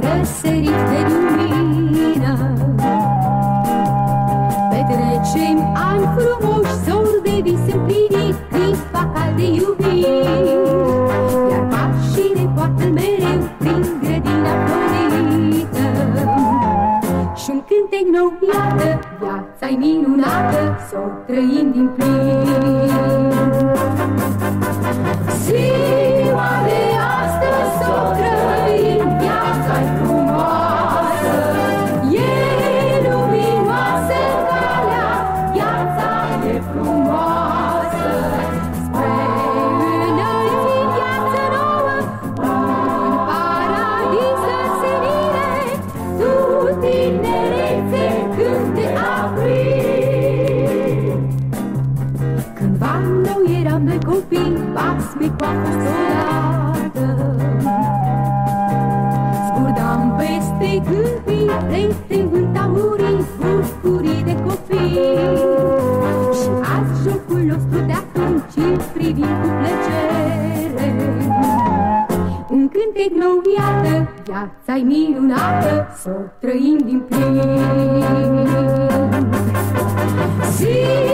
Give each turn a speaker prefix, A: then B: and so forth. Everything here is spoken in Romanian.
A: răsărit de lumină. Petrecem ani frumoși, zor de vis împlinit, clipa cal de iubire. Iar pașii ne poartă mereu prin grădina florită. Și un cântec nou, iată, viața-i minunată, să o trăim din plin. Cândva noi eram de copii, basmecul a fost odată. Scurdam peste câmpii, plete în taurii, bucurii de copii. Și azi jocul nostru de atunci îl privim cu plăcere. Un cântec nou, iată, viața-i minunată, să o trăim din plin. Zi